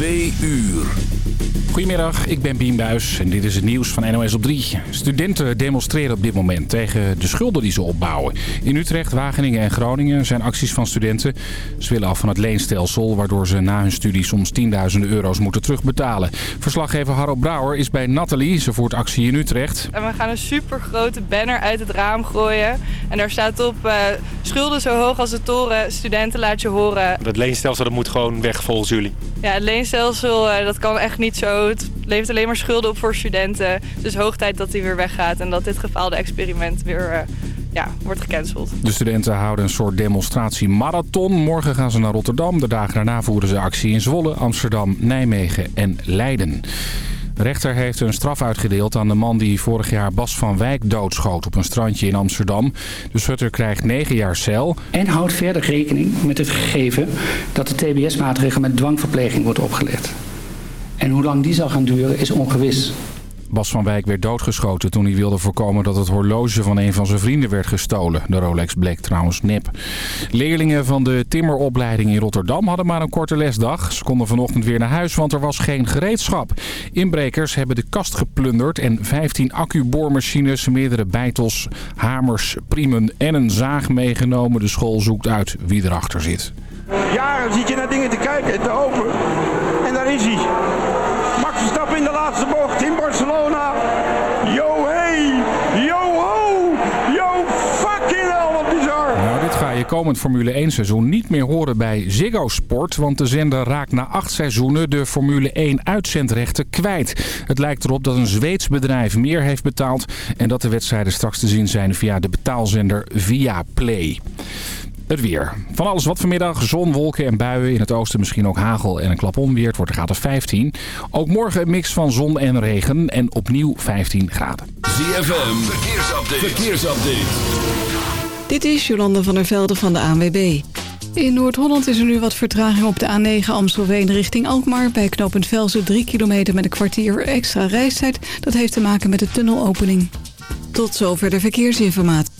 Twee uur. Goedemiddag, ik ben Bien Buis en dit is het nieuws van NOS op 3. Studenten demonstreren op dit moment tegen de schulden die ze opbouwen. In Utrecht, Wageningen en Groningen zijn acties van studenten. Ze willen af van het leenstelsel, waardoor ze na hun studie soms tienduizenden euro's moeten terugbetalen. Verslaggever Harro Brouwer is bij Nathalie. Ze voert actie in Utrecht. En we gaan een supergrote banner uit het raam gooien. En daar staat op, uh, schulden zo hoog als de toren, studenten laat je horen. Het leenstelsel dat moet gewoon weg volgens jullie. Ja, het leenstelsel uh, dat kan echt niet zo. Het levert alleen maar schulden op voor studenten. Dus hoog tijd dat die weer weggaat en dat dit gefaalde experiment weer... Uh, ja, wordt gecanceld. De studenten houden een soort demonstratie-marathon. Morgen gaan ze naar Rotterdam. De dagen daarna voeren ze actie in Zwolle, Amsterdam, Nijmegen en Leiden. Rechter heeft een straf uitgedeeld aan de man die vorig jaar Bas van Wijk doodschoot op een strandje in Amsterdam. De schutter krijgt 9 jaar cel. En houdt verder rekening met het gegeven dat de TBS-maatregel met dwangverpleging wordt opgelegd. En hoe lang die zal gaan duren is ongewis. Bas van Wijk werd doodgeschoten toen hij wilde voorkomen dat het horloge van een van zijn vrienden werd gestolen. De Rolex bleek trouwens nep. Leerlingen van de timmeropleiding in Rotterdam hadden maar een korte lesdag. Ze konden vanochtend weer naar huis, want er was geen gereedschap. Inbrekers hebben de kast geplunderd en 15 accuboormachines, meerdere bijtels, hamers, priemen en een zaag meegenomen. De school zoekt uit wie erachter zit. Jaren zit je naar dingen te kijken en te hopen. En daar is hij. In de laatste bocht in Barcelona. Yo hey, yo ho, yo fucking hell, wat bizar. Nou, dit ga je komend Formule 1 seizoen niet meer horen bij Ziggo Sport. Want de zender raakt na acht seizoenen de Formule 1 uitzendrechten kwijt. Het lijkt erop dat een Zweeds bedrijf meer heeft betaald. En dat de wedstrijden straks te zien zijn via de betaalzender Viaplay. Het weer. Van alles wat vanmiddag. Zon, wolken en buien. In het oosten misschien ook hagel en een klap onweer. Het wordt graad of 15. Ook morgen een mix van zon en regen. En opnieuw 15 graden. ZFM. Verkeersupdate. Verkeersupdate. Dit is Jolande van der Velde van de ANWB. In Noord-Holland is er nu wat vertraging op de A9 Amstelveen richting Alkmaar. Bij knooppunt Velsen 3 kilometer met een kwartier extra reistijd. Dat heeft te maken met de tunnelopening. Tot zover de verkeersinformatie.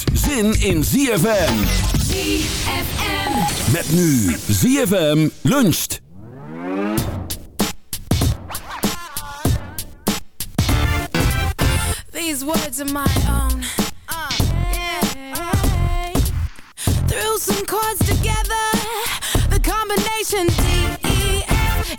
zin in ZFM. ZFM. Met nu ZFM luncht. These words are my own. Uh, yeah. Threw some chords together. The combination D-E-F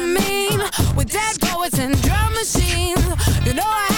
I mean with dead poets and drum machines. You know I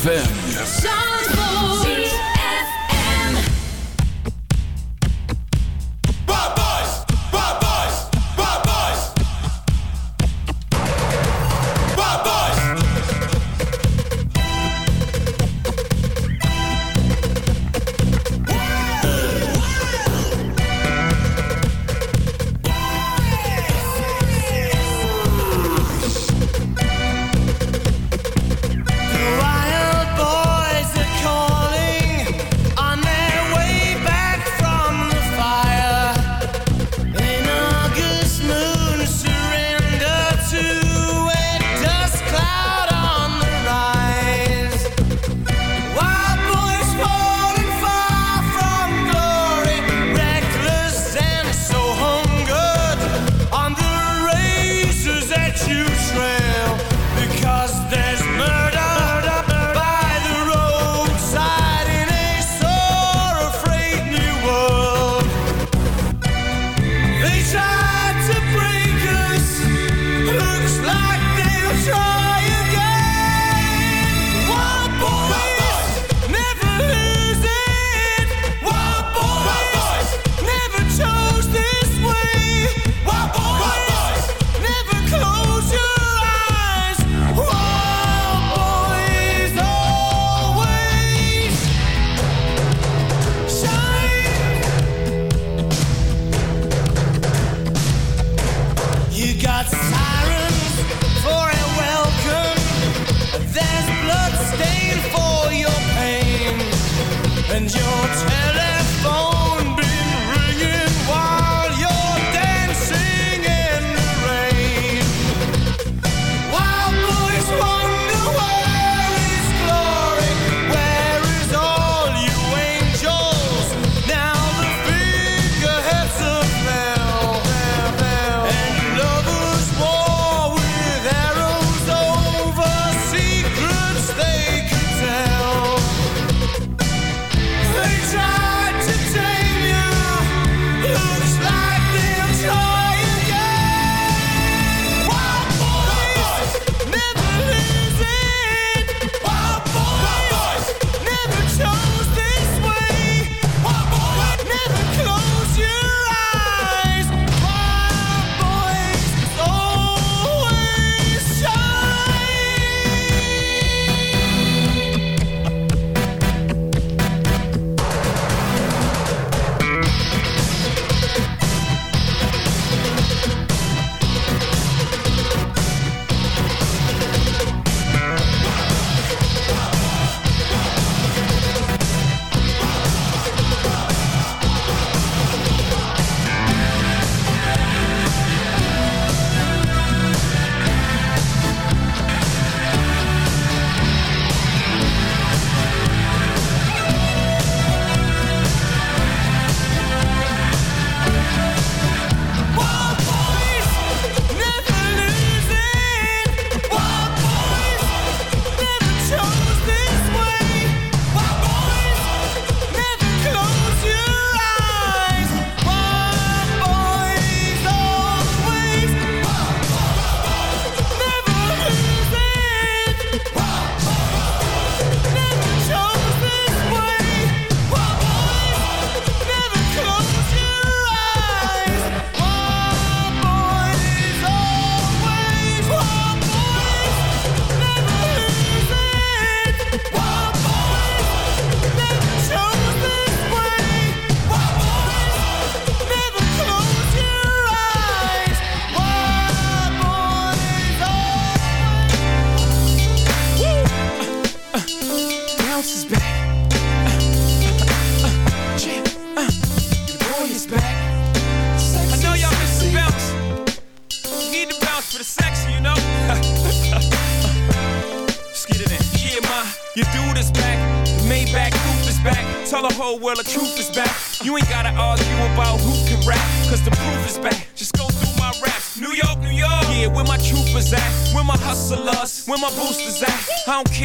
ZFM. Your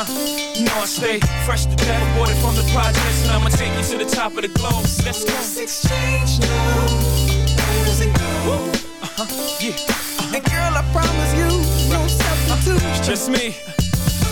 Uh-huh. You know I stay fresh to death, aborted from the projects, and I'ma take you to the top of the globe. Let's go. exchange now. Uh-huh. Yeah. And girl, I promise you, no substitute. It's just me.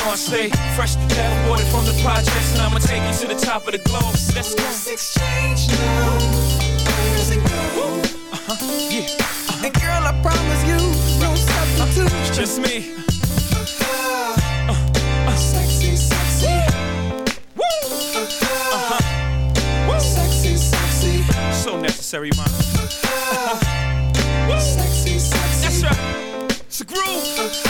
You know I stay fresh to death, aborted from the projects, and I'ma take you to the top of the globe. Let's go. exchange now. Where's it go? Uh-huh, yeah. And girl, I promise you, no substitute. It's just me. Uh, uh, sexy, sexy. Woo! Uh-huh. Woo! Sexy, sexy. So necessary, man. Uh-huh. Sexy, sexy. That's right. It's a groove. Uh,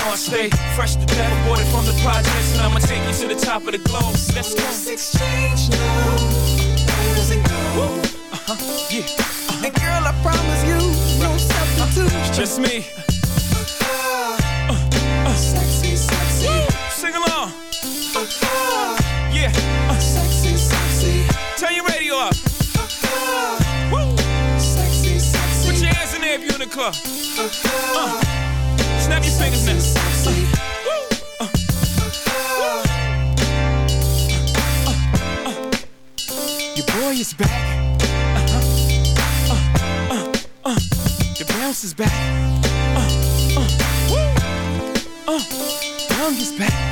know I stay fresh to death, aborted from the projects, and I'ma take you to the top of the globe. Let's go. Let's exchange now. Uh-huh, yeah. Uh-huh. And girl, I promise you, no substitute. It's just me. Uh, uh, sexy, sexy. Sing along. Yeah. Uh, sexy, sexy. Turn your radio up. Woo. Sexy, sexy. Put your hands in there if you're in the club. Uh, snap your fingers now. Your boy is back. Your bounce is back. Uh, uh. Uh, is back.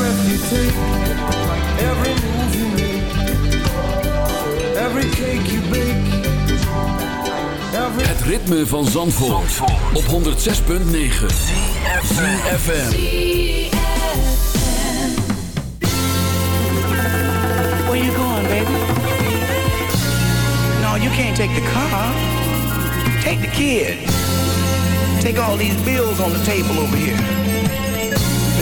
breath you take, every move you make, every cake you bake. Every... Het ritme van Zandvoort, Zandvoort. op 106.9 CFM. Where you going, baby? No, you can't take the car. Take the kid. Take all these bills on the table over here.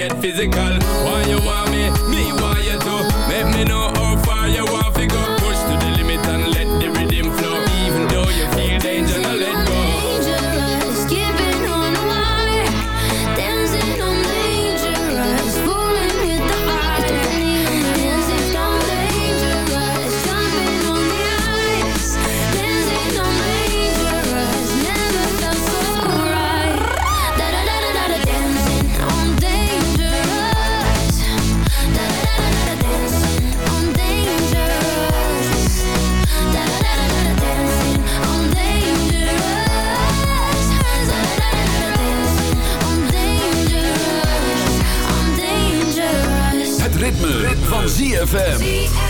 Get physical ZFM.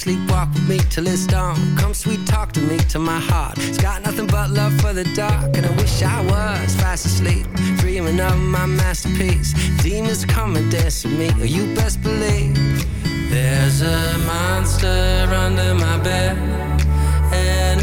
Sleepwalk with me till it's dawn. Come sweet talk to me till my heart. It's got nothing but love for the dark. And I wish I was fast asleep. Dreaming of my masterpiece. Demons come and dance with me. Oh, you best believe. There's a monster under my bed. And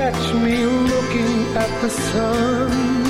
catch me looking at the sun.